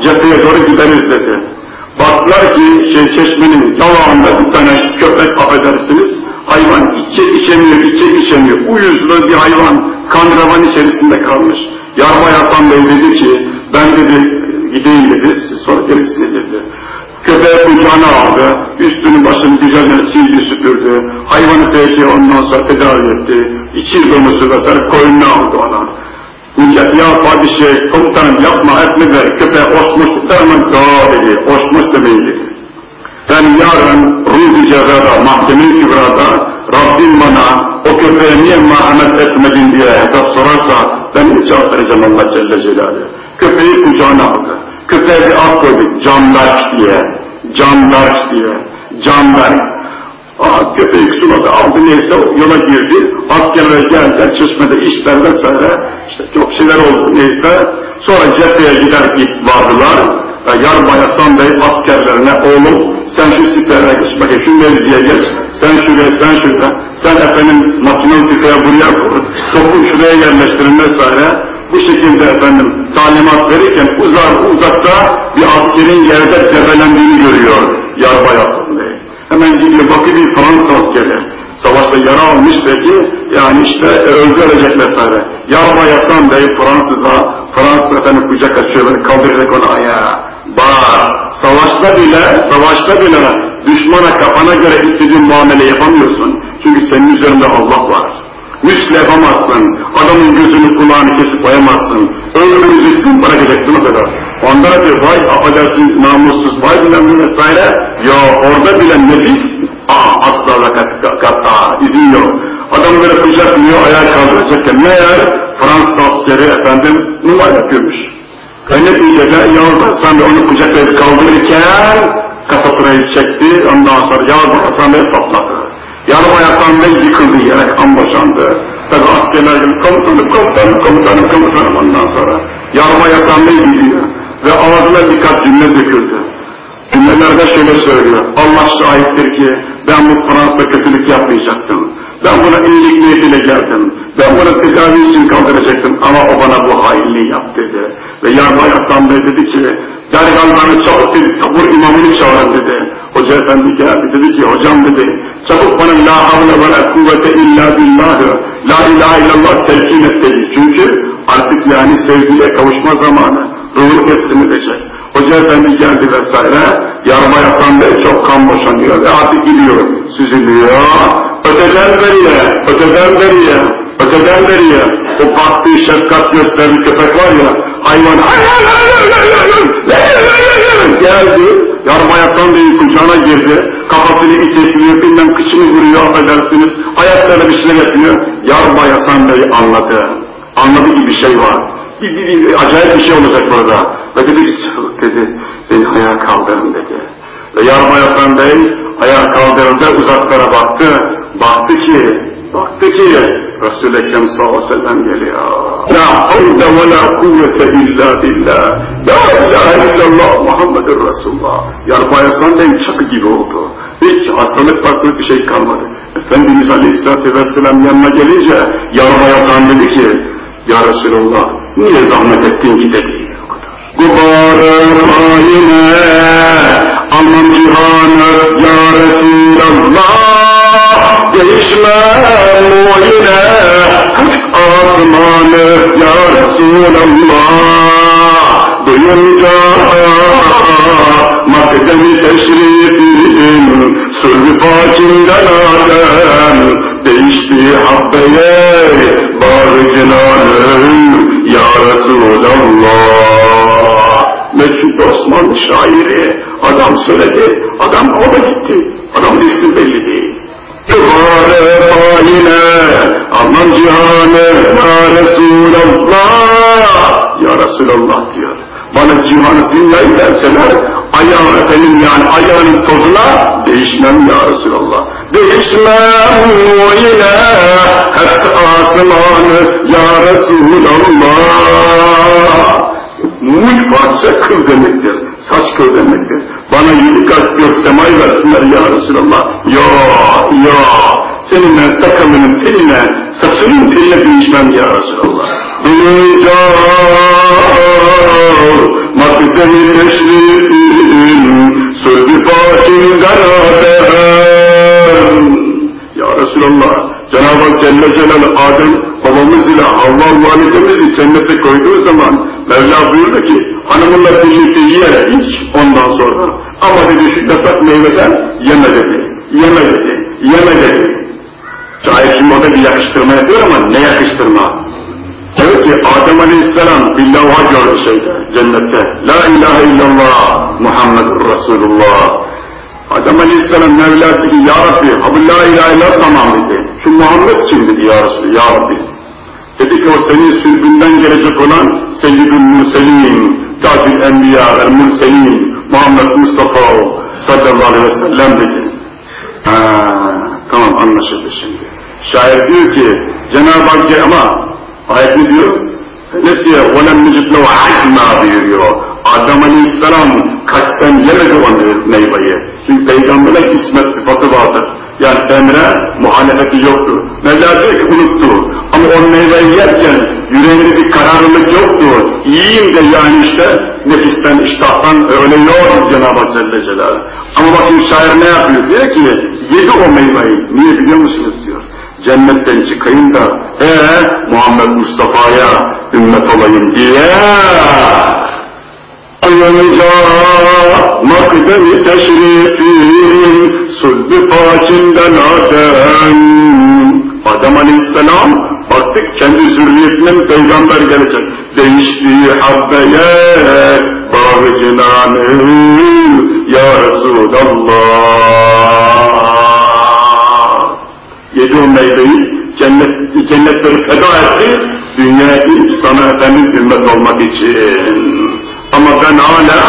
S1: Cepheye doğru gideriz dedi. Baktılar ki şey, çeşmenin yalağında bir tane köpek affedersiniz. Hayvan içe içemiyor, içe içemiyor. Uyuzlu bir hayvan kan revan içerisinde kalmış. Yarbay Hasan Bey dedi ki ben dedi gideyim dedi, siz sonra gerisini dedi. Köpeği kucağına aldı, üstünü başını güzelce sildi süpürdü, hayvanı peki ondan sonra tedavi etti, içi domuzu vesaire koyununu aldı ona. Millet ya padişah komutanım yapma etme de köpeğe osmuş doğa dedi, dedi. Ben yarın Ruh-i Ceza'da, Mahkeme-i Kübra'da Rabbim bana o köpeğe niye merhamet etmedin diye hesap sorarsa ben cevap vereceğim Allah Celle Celaluhu. Köpeği kucağına aldı. Köpeğe bir ad koyduk, Canberk diye. Canberk diye. Canberk. Aa, köpeği suladı, aldı neyse yola girdi. Askerler geldiler, çeşmede işler vesaire. Çok şeyler oldu neyse. Sonra cepheye gider git vardılar. Ve Yarbay Hasan Bey askerlerine oğlum sen şu sipere geç, bakayım şu mevziye geç. Sen şuraya, sen şuraya. Sen efendim makinalı tüfeğe buraya. Topu şuraya yerleştirin vesaire bu şekilde efendim talimat verirken uzak uzakta bir askerin yerde debelendiğini görüyor Yarbay Hasan Bey. Hemen gidiyor bakıyor bir Fransız askeri. Savaşta yara almış peki yani işte e, öldürecek vesaire. Yarbay Hasan Bey Fransız'a, Fransız efendim kucak açıyor böyle kaldıracak onu ayağa. Bak savaşta bile, savaşta bile düşmana kafana göre istediğin muamele yapamıyorsun. Çünkü senin üzerinde Allah var. Müsle yapamazsın, adamın gözünü kulağını kesip koyamazsın, öldüreceksin, bırakacaksın o kadar. Onlara diyor, vay affedersin namussuz, vay bilmem vesaire, ya orada bile nefis, aa asla ve katta, izin yok. Adam böyle kucaklıyor, ayağa kaldıracakken meğer Fransız askeri efendim numara yapıyormuş. Kaynak iyicede Yavuz Hasan Bey onu kucaklayıp kaldırırken kasaturayı çekti, ondan sonra Yavuz Hasan Bey sapladı. Yarım ayaktan Bey yıkıldı yere, kan boşandı. Tabi askerler gibi komutanım, komutanım, komutanım, komutanım ondan sonra. Yarım ayaktan Bey gidiyor. Ve ağzına birkaç cümle döküldü. Cümlelerde şöyle söylüyor. Allah şahittir ki ben bu Fransa'da kötülük yapmayacaktım. Ben buna iyilik niyetiyle geldim. Ben bunu tedavi için kaldıracaktım ama o bana bu hainliği yap dedi. Ve Yarbay Hasan dedi ki derhal bana çabuk dedi tabur imamını çağırın dedi. Hoca efendi geldi dedi ki hocam dedi çabuk bana la havle ve la kuvvete illa billah la ilahe illallah telkin et dedi. Çünkü artık yani sevgiye kavuşma zamanı ruhu teslim edecek. Hoca efendi geldi vesaire, yarma yapan Bey çok kan boşanıyor ve artık gidiyor, süzülüyor. Öteden beriye, öteden beriye, öteden beriye o baktığı şefkat gösteren köpek var ya, hayvan geldi, yarma yapan Bey'in kucağına girdi, kafasını itekliyor, bilmem kıçını vuruyor, affedersiniz, ayaklarına bir şeyler yapıyor. Yarma Hasan Bey anladı, anladı ki bir şey var bir, bir, bir, acayip bir şey olacak burada. Ve dedi ki dedi, beni ayağa kaldırın dedi. Ve yarım Hasan Bey ayağa kaldırıldı, uzaklara baktı. Baktı ki, baktı ki Resul-i Ekrem sallallahu aleyhi ve sellem geliyor. La havle ve la kuvvete illa billah. La ilahe illallah Muhammedur Resulullah. Yarım Hasan Bey çakı gibi oldu. Hiç hastalık hastalık bir şey kalmadı. Efendimiz Aleyhisselatü Vesselam yanına gelince Yarım Hasan dedi ki, Ya Resulallah niye zahmet ettin ki dedi. Gubarı haline aman cihanı ya Resulallah değişme muayene azmanı ya Resulallah duyunca makdemi teşrifi başından Adem Osmanlı şairi adam söyledi, adam o da gitti. Adam ismi belli değil. Cihane haline, aman cihanı ya Resulallah. Ya Resulallah diyor. Bana cihanı dünyayı verseler, ayağın efendim yani ayağının tozuna değişmem ya Resulallah. Değişmem o ile hep asmanı ya Resulallah. Varsa kıl demektir, saç kıl. Bana yedi kat gök semayı versinler ya Resulallah. Ya, ya, seninle takımının teline, saçının teline değişmem ya Resulallah. Duyunca makdemi teşrifin, sözü fakinden adem. Ya Resulallah, Cenab-ı Hak Celle Celal Adem babamız ile Havva validemizi cennete koyduğu zaman Mevla buyurdu ki hanımınla birlikte ye hiç ondan sonra ama dedi şu yasak meyveden yeme dedi, yeme dedi, yeme dedi. Şair şimdi orada bir yakıştırma yapıyor ama ne yakıştırma? Diyor ki Adem Aleyhisselam bir levha gördü şeyde, cennette. La ilahe illallah Muhammedur Resulullah. Adem Aleyhisselam Mevla dedi Ya Rabbi, abi la ilahe illallah tamam dedi. Şu Muhammed kim dedi ya Resulü, ya Rabbi. Dedi ki o senin sürgünden gelecek olan Seyyidül Murselin, Tacül Enbiya el Murselin, Muhammed Mustafa sallallahu aleyhi ve sellem dedi. Ha, tamam anlaşıldı şimdi. Şair diyor ki Cenab-ı Hak ama ayet ne diyor? Nesiye وَلَمْ نِجِدْ لَوْ عَزْمَا buyuruyor. Adem Aleyhisselam kasten yemedi o meyveyi. Çünkü peygamberler ismet sıfatı vardır. Yani emre muhalefeti yoktur. Mevla diyor ki unuttu. Ama o meyveyi yerken yüreğinde bir kararlılık yoktu. Yiyeyim de yani işte nefisten, iştahtan öyle yok Cenab-ı Hak Celle Celaluhu. Ama bakın şair ne yapıyor? Diyor ki yedi o meyveyi. Niye biliyor musunuz diyor. Cennetten çıkayım da ee Muhammed Mustafa'ya ümmet olayım diye Uyanınca makdemi teşrifin sulbü pakinden Adem Adem Aleyhisselam artık kendi zürriyetinden peygamber gelecek. Değiştiği habbeye bağ cinanı ya Resulallah. Yedi o meyveyi cennet, cennetleri feda etti. Dünyaya ilk sana efendim ümmet olmak için. Ama ben hala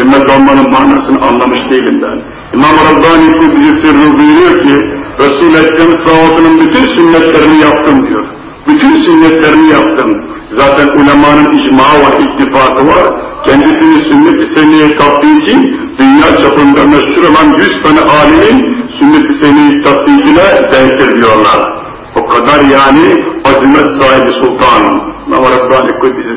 S1: ümmet olmanın manasını anlamış değilim ben. İmam Rabbani Kudüs'ü buyuruyor ki Resul-i Ekrem bütün sünnetlerini yaptım diyor. Bütün sünnetlerini yaptım. Zaten ulemanın icma var, ittifakı var. Kendisini sünnet-i seniyye tatbiki, dünya çapında meşhur olan yüz tane alimin sünnet-i seniyye tatbikine denk diyorlar. O kadar yani azimet sahibi sultan. Rabbani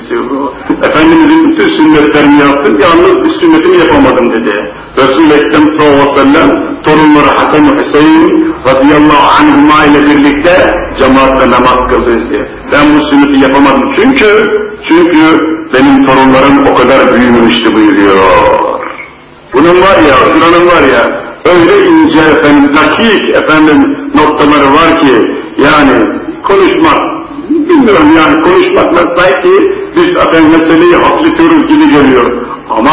S1: sırrı. Efendimizin bütün sünnetlerini yaptım, yalnız bir sünnetimi yapamadım dedi. Resul-i Ekrem sallallahu aleyhi ve sellem torunları Hasan ve Hüseyin radıyallahu anhuma ile birlikte cemaatle namaz kıldırdı. Ben bu sünneti yapamadım çünkü çünkü benim torunlarım o kadar büyümüştü buyuruyor. Bunun var ya, şuranın var ya, öyle ince efendim, dakik efendim noktaları var ki yani konuşmak, bilmiyorum yani konuşmakla sanki biz efendim meseleyi hafifletiyoruz gibi geliyor. Ama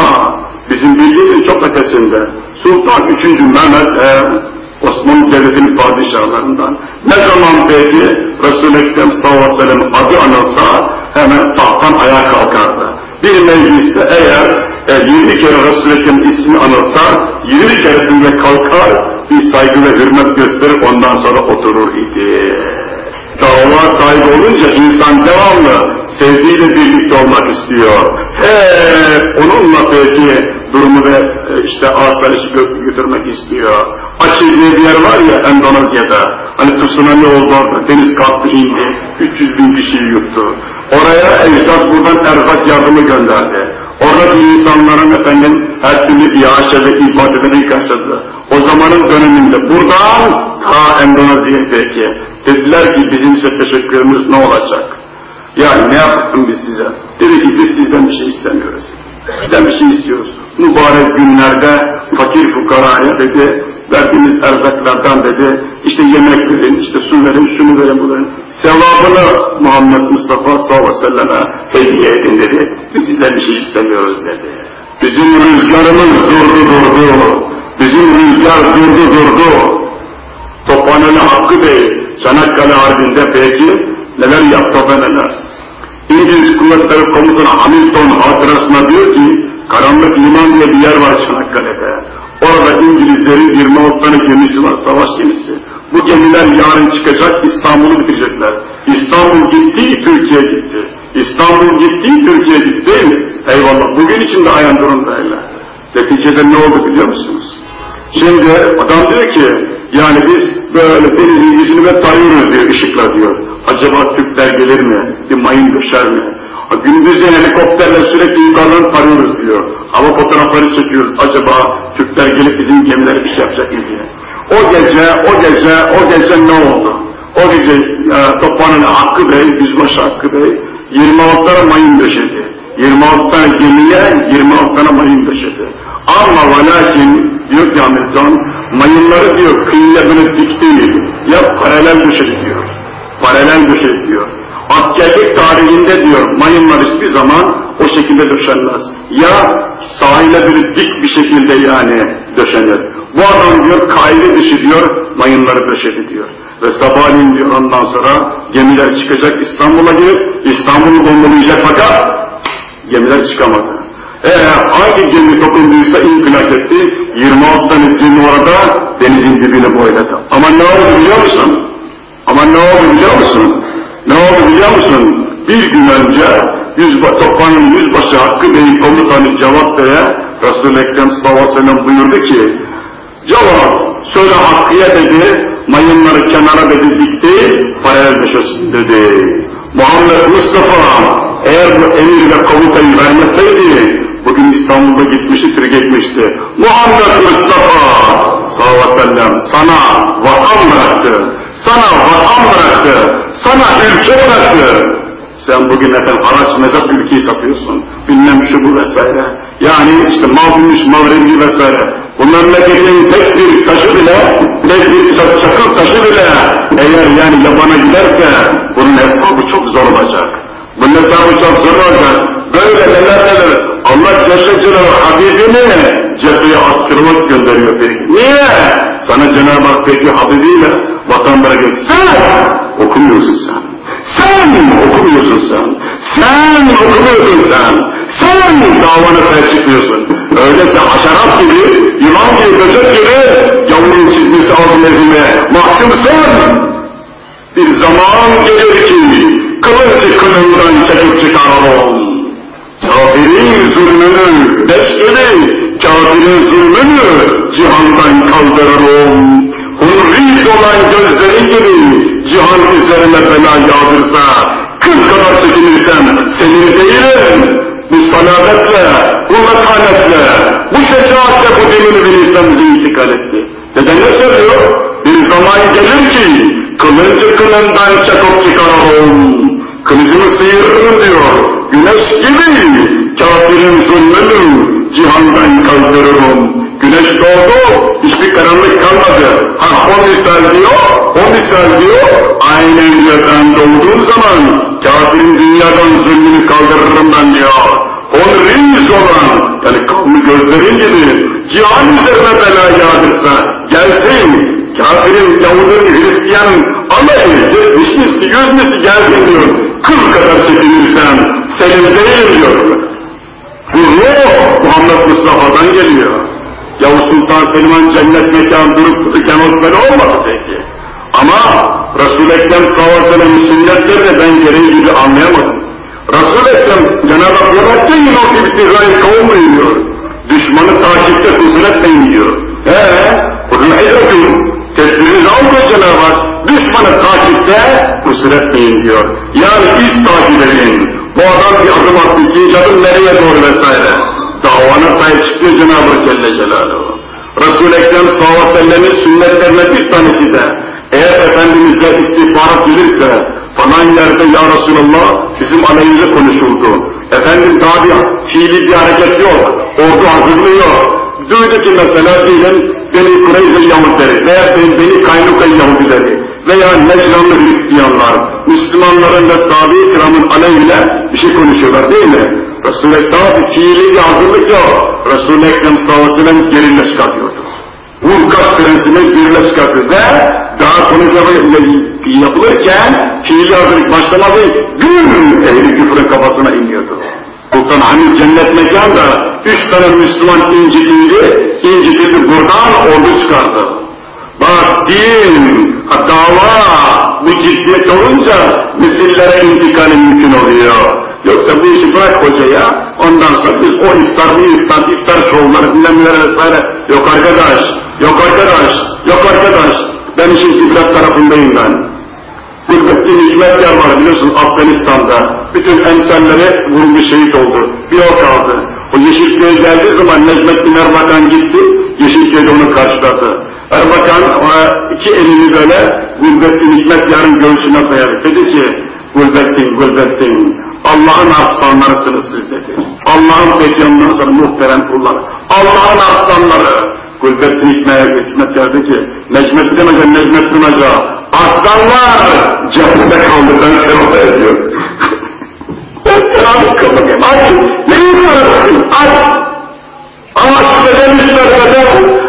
S1: bizim bildiğimiz çok ötesinde. Sultan 3. Mehmet e, Osmanlı Devleti'nin padişahlarından. Ne zaman peki Resul-i Ekrem sallallahu adı anılsa hemen tahttan ayağa kalkardı. Bir mecliste eğer e, 20 kere Resul-i Ekrem ismi anılsa 20 keresinde kalkar bir saygı ve hürmet gösterir ondan sonra oturur idi. Dava sahibi olunca insan devamlı sevdiğiyle birlikte olmak istiyor. Hep onunla peki durumu ve e, işte asayişi gö götürmek istiyor. Açı diye bir yer var ya Endonezya'da. Hani tsunami oldu orada, deniz kalktı indi, 300 bin kişiyi yuttu. Oraya ecdat buradan erzak yardımı gönderdi. Oradaki insanların efendim her türlü iaşe ve ibadetini karşıladı. O zamanın döneminde buradan ta Endonezya'ya peki. Dediler ki bizim size teşekkürümüz ne olacak? Yani ne yaptın biz size? Dedi ki biz sizden bir şey istemiyoruz. Bizden bir şey istiyoruz. mübarek günlerde fakir fukaraya dedi, verdiğimiz erzaklardan dedi, işte yemek verin, işte su verin, şunu verin, bu verin. Sevabını Muhammed Mustafa sallallahu aleyhi ve selleme hediye edin dedi. Biz sizden bir şey istemiyoruz dedi. Bizim rüzgarımız durdu durdu. Bizim rüzgar durdu durdu. Tophaneli Hakkı Bey, Çanakkale Harbi'nde peki neler yaptı neler. İngiliz Kuvvetleri Komutanı Hamilton hatırasına diyor ki, karanlık liman diye bir yer var Çanakkale'de. Orada İngilizlerin 26 tane gemisi var, savaş gemisi. Bu gemiler yarın çıkacak, İstanbul'u bitirecekler. İstanbul gitti, Türkiye gitti. İstanbul gitti, Türkiye gitti değil mi? Eyvallah, bugün için de ayağın durumdayla. Neticede ne oldu biliyor musunuz? Şimdi adam diyor ki, yani biz böyle denizin yüzünü ve tayıyoruz diyor, ışıkla diyor. Acaba Türkler gelir mi? Bir mayın düşer mi? Gündüzden helikopterle sürekli yukarıdan tarıyoruz diyor. Hava fotoğrafları çekiyoruz. Acaba Türkler gelip bizim gemilere şey yapacak mı diye. O gece, o gece, o gece ne oldu? O gece e, Tophan'ın Hakkı Bey, Yüzbaşı Hakkı Bey 26 tane mayın döşedi. 26 tane gemiye 26 tane mayın döşedi. Ama ve lakin diyor ki Hamilton, mayınları diyor kıyıya böyle dik değil, ya paralel döşedi. Paralel döşedi diyor. Askerlik tarihinde diyor mayınlar hiçbir zaman o şekilde döşenmez. Ya sahile böyle dik bir şekilde yani döşenir. Bu adam diyor kaide dışı diyor mayınları döşedi diyor. Ve sabahleyin diyor ondan sonra gemiler çıkacak İstanbul'a girip İstanbul'u bombalayacak fakat gemiler çıkamadı. Eğer hangi gemi dokunduysa infilak etti, 26 tane gemi orada denizin dibine boyladı. Ama ne oldu biliyor musun? Ama ne oldu biliyor musun? Ne oldu biliyor musun? Bir gün önce yüzba, Tophan'ın yüzbaşı Hakkı Bey'in komutanı Cevat Bey'e Resul-i Ekrem sallallahu buyurdu ki Cevat söyle Hakkı'ya dedi mayınları kenara dedi dikti paralel düşürsün dedi. Muhammed Mustafa eğer bu emir komutayı vermeseydi bugün İstanbul'da gitmişti, gitmişti. Muhammed Mustafa sallallahu aleyhi ve sellem sana vatan bıraktı. Sana vatan bıraktı. Sana ülke bıraktı. Sen bugün efendim haraç mezat ülkeyi satıyorsun. Bilmem şu bu vesaire. Yani işte mavmuş, mavrevi vesaire. Bu memleketin tek bir taşı bile, tek bir çakıl taşı bile eğer yani yabana giderse bunun hesabı çok zor olacak. Bunun hesabı çok zor olacak. Böyle neler neler. Allah Celle Celaluhu Habibini cepheye askırmak gönderiyor peki. Niye? Sana Cenab-ı Hak peki Habibiyle vatanlara götür. Sen okumuyorsun sen. Sen okumuyorsun sen. Sen okumuyorsun sen. Sen davanı felçikliyorsun. Öyleyse haşerat gibi, yılan gibi, böcek gibi yavrun çizgisi altı mezime mahkumsun. Bir zaman gelir ki kılıncı kılından çekip çıkaralım. Kafirin zulmünü desteli, kafirin zulmünü cihandan kaldırırım. Hurri olan gözleri gibi cihan üzerine bela yağdırsa, kız kadar çekinirsen senin değilim. Bu salametle, bu metanetle, bu şecaatle bu dinini bir insan bize intikal etti. Neden ne söylüyor? Bir zaman gelir ki kılıncı kılından çakıp çıkaralım. Kılıcımı sıyırırım diyor. Güneş gibi kafirin zulmünü cihandan kaldırırım. Güneş doğdu, hiçbir karanlık kalmadı. Ha o misal diyor, o misal diyor, aynen diyor ben doğduğum zaman kafirin dünyadan zulmünü kaldırırım ben diyor. Onun riz olan, yani kanlı gözlerin gibi cihan üzerine bela yağdırsa gelsin, kafirin, Yahudun, Hristiyanın alayı, yetmiş misli, yüz misli gelsin diyor. Kıl kadar çekinirsen senin değil diyor. Bu ruh Muhammed Mustafa'dan geliyor. Yavuz Sultan Selim'in cennet mekan durup böyle olmadı peki. Ama Resul-i Ekrem sallallahu aleyhi ve sellem'in sünnetlerini ben gereği gibi anlayamadım. Resul-i Ekrem Cenab-ı Hak yarattı yine o gibi tirayı kavurmayın diyor. Düşmanı takipte kusur etmeyin diyor. Eee? Kudun edin. Tedbirinizi aldı Cenab-ı Hak. Düşmanı takipte kusur etmeyin diyor. Yani iz takip edin. Bu adam bir adım attı, ikinci adım nereye doğru vesaire. Davana sahip çıkıyor Cenab-ı Hak Celle Celaluhu. Resul-i Ekrem sallallahu aleyhi ve sellem'in sünnetlerine bir tanesi de eğer Efendimiz'e istihbarat gelirse falan yerde ya Resulallah bizim aleyhimize konuşuldu. Efendim daha bir fiili bir hareket yok. Ordu hazırlığı yok. Duydu ki mesela diyelim Beni Kureyze Yahudileri veya Beni Kaynuka Yahudileri veya Necranlı Hristiyanlar, Müslümanların ve sahabe-i kiramın aleyhine bir şey konuşuyorlar değil mi? Resul-i bir fiili bir hazırlık yok. Resul-i Ekrem sellem gerille çıkartıyordu. Vurkaç gerille çıkartıyor ve daha konuşma yapılırken fiili hazırlık başlamadı, gül ehli küfrün kafasına iniyordu. Sultan Hamid cennet mekanda üç tane Müslüman incitildi, incitildi buradan ordu çıkardı. Bak din, dava bu ciddiyet olunca nesillere intikali mümkün oluyor. Yoksa bu işi bırak hocaya, ondan sonra biz o iftar, bu iftar, iftar şovları bilmem vesaire. Yok arkadaş, yok arkadaş, yok arkadaş. Ben işin kiblat tarafındayım ben. Gülbettin Hikmetyar var biliyorsun Afganistan'da. Bütün emsalleri vurulmuş şehit oldu. Bir o kaldı. O Yeşilköy'e geldiği zaman Necmettin Erbakan gitti, Yeşilköy'de onu karşıladı. Erbakan iki elini böyle Gülbettin Hikmetyar'ın göğsüne koyarak dedi ki, Gülbettin, Gülbettin, Allah'ın aslanlarısınız siz dedi. Allah'ın peygamberinin sonra muhterem kullar. Allah'ın aslanları. Gülbettin Hikmet derdi ki, Necmettin Hoca, Necmettin Hoca, aslanlar cennete kaldı, ben sevap ediyor. Selamit kapı gibi, aç, neyi soruyorsun, aç. Ağaç beden üstlerden, aç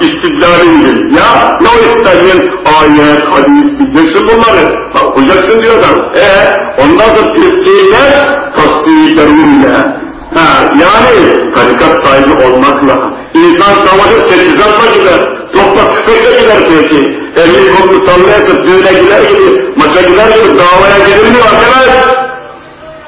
S1: istidlalin bil. Ya, ne o istidlalin? Ayet, hadis, bileceksin bunları. Bak, okuyacaksın diyor adam. E, ondan sonra tefsirler, tasdiklerle. Ha, yani tarikat sahibi olmakla, insan savaşı teçhizatla gider, topla tüfekle gider peki. Elini kolunu sallayasın, düğüne gider gibi, maça gider gibi davaya gidilmiyor arkadaş.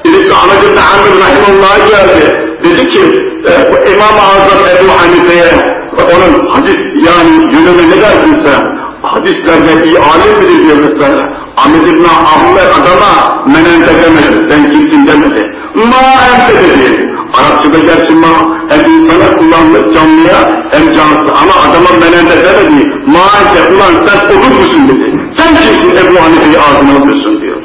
S1: Birisi Ahmet İbni Hamid Rahimullah'a geldi. Dedi ki, e, İmam-ı Azam Ebu Hanife'ye, onun hadis yani yönünü ne dersin sen? Hadislerde iyi alim midir diyor mesela. Ahmet İbni Ahmet adama menente demedi, sen kimsin demedi. Ma ente dedi. Arapçada gerçi ma hem insana kullandığı canlıya hem cansız ama adama menente demedi. Ma ente ulan sen olur musun dedi. Sen kimsin Ebu Hanife'yi ağzına alıyorsun diyor.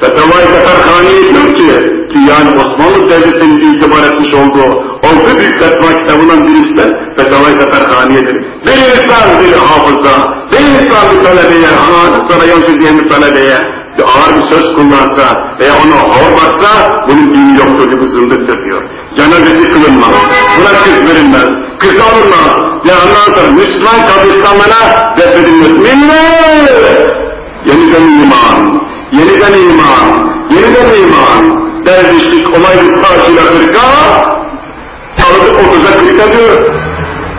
S1: Fetavai Katarhani'ye diyor ki, ki yani Osmanlı Devleti'nin itibar etmiş olduğu altı büyük fetva kitabından birisi de Fetavai Katarhaniye'dir. Bir insan bir hafıza, bir insan bir talebeye, ana sana yansız diye bir talebeye bir ağır bir söz kullansa veya onu hormatsa bunun dini yoktur gibi zındıktır diyor. Cenazesi kılınmaz, buna kız verilmez, kız alınmaz. Ya ondan sonra Müslüman kabristanlığına defnedilmez. Millet! Yeniden iman, yeniden iman, yeniden iman. Dervişlik olaylı karşıyla kırka, çalıp otuza kırka diyor.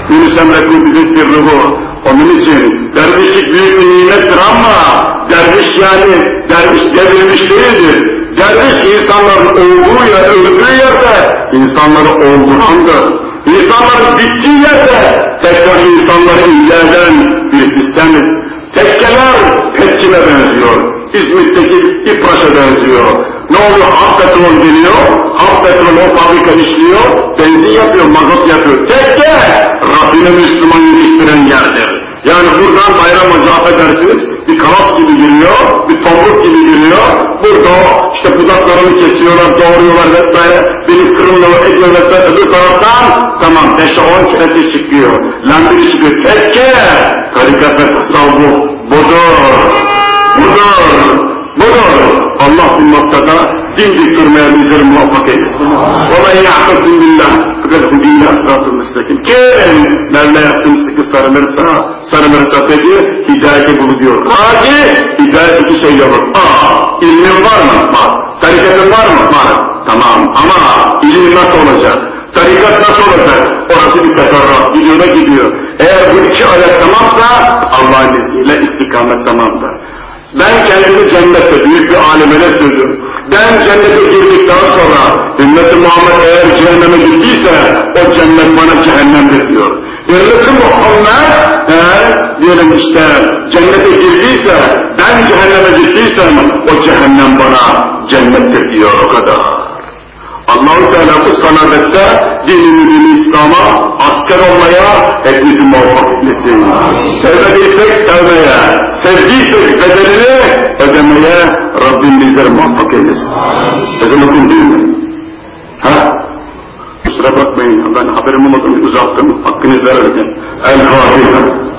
S1: Yunus Emre Kudüs'ün sırrı bu. Onun için dervişlik büyük bir nimettir ama derviş yani derviş devrilmiş değildir. Derviş insanların olduğu yer, öldüğü yerde insanları oldurandır. İnsanların bittiği yerde tekrar insanları ilerleyen bir sistemdir. Tekkeler tekkine benziyor. İzmit'teki İpraş'a benziyor. Ne oluyor? Ham petrol geliyor, ham petrol o fabrika işliyor, benzin yapıyor, mazot yapıyor. Tekke, Rabbine Müslüman yetiştiren yerdir. Yani buradan bayram hoca affedersiniz, bir kanat gibi giriyor, bir tomruk gibi giriyor. Burada işte budaklarını kesiyorlar, doğruyorlar vesaire, beni kırımlıyor, ediyor vesaire. Öbür taraftan tamam 5'e 10 keresi çıkıyor. Lambiri çıkıyor. Tekke, tarikat ve tasavvuf budur. Budur. Bu doğru. Allah bu noktada dimdik durmaya bizleri muvaffak eylesin. Ona ya'tasın billah. Fakat bu asratı müstakim. Kim Mevla'ya sımsıkı sarılırsa, sarılırsa peki hidayeti buluyor. Hadi hidayet iki şey yok. Aa, ilmin var mı? Var. Tariketin var mı? Var. Tamam ama ilim nasıl olacak? Tarikat nasıl olacak? Orası bir teferruat, gidiyor gidiyor. Eğer bu iki ayak tamamsa Allah'ın izniyle istikamet tamamdır. Ben kendimi cennette büyük bir alimene sürdüm. Ben cennete girdikten sonra ümmeti Muhammed eğer cehenneme gittiyse o cennet bana cehennemdir diyor. Ümmeti Muhammed Eğer diyelim işte cennete girdiyse, ben cehenneme gittiysem o cehennem bana cennettir diyor o kadar. Allah-u Teala bu sanadette dinini dini İslam'a asker olmaya hepimizi muvaffak etmesin. Sevmediysek sevmeye, sevdiysek bedelini ödemeye Rabbim bizleri muvaffak eylesin. Ezan okun mi? Ha? Kusura bakmayın ben haberim olmadan uzattım. Hakkınızı verirken. El Fatiha.